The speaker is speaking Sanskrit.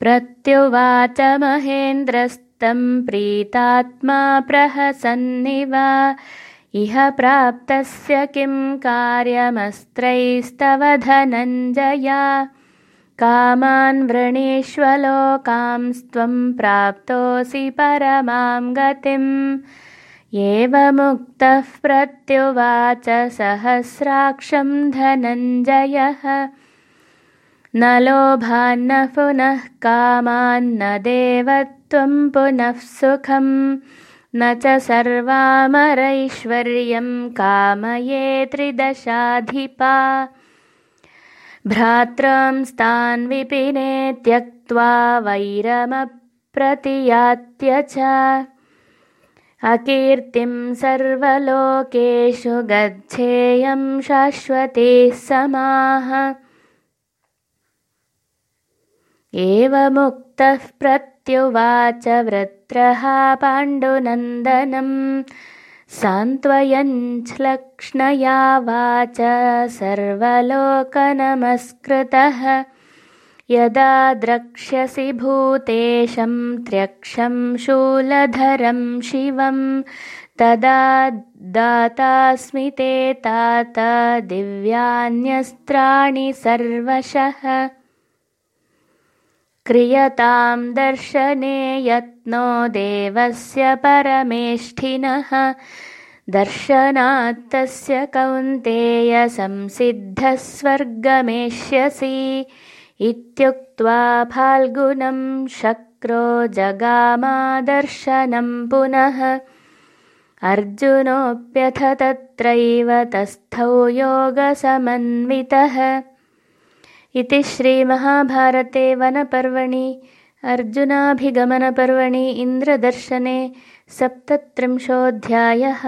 प्रत्युवाच महेन्द्रस्तं प्रीतात्मा प्रहसन्निव। इह प्राप्तस्य किं कार्यमस्त्रैस्तव धनञ्जय। कामान् वृणीष्वलोकांस्त्वं प्राप्तोऽसि परमां गतिम्। एवमुक्तः प्रत्युवाच सहस्राक्षं धनञ्जयः न लोभान्न पुनः कामान्न देवत्वं पुनः सुखं न च सर्वामरैश्वर्यं कामये त्रिदशाधिपा। भ्रात्रांस्तान् विपिने त्यक्त्वा वैरमप्रतियात्य च। अकीर्तिं सर्वलोकेषु गच्छेयं शाश्वतीः समाः एवमुक्तः प्रत्युवाच वृत्रः पाण्डुनन्दनं। सान्त्वयञ्छ्लक्ष्णया वाच सर्वलोकनमस्कृतः। यदा द्रक्ष्यसि भूतेशं त्र्यक्षं शूलधरं शिवं तदा दातास्मि ते तात दिव्यान्यस्त्राणि सर्वशः क्रियतां दर्शने यत्नो देवस्य परमेष्ठिनः। दर्शनात्तस्य कौन्तेयसंसिद्धस्वर्गमेष्यसि। इत्युक्त्वा फाल्गुनं शक्रो जगामादर्शनं पुनः। अर्जुनोऽप्यथ तत्रैव तस्थौ योगसमन्वितः इति श्रीमहाभारते वनपर्वणि अर्जुनाभिगमनपर्वणि इन्द्रदर्शने सप्तत्रिंशोऽध्यायः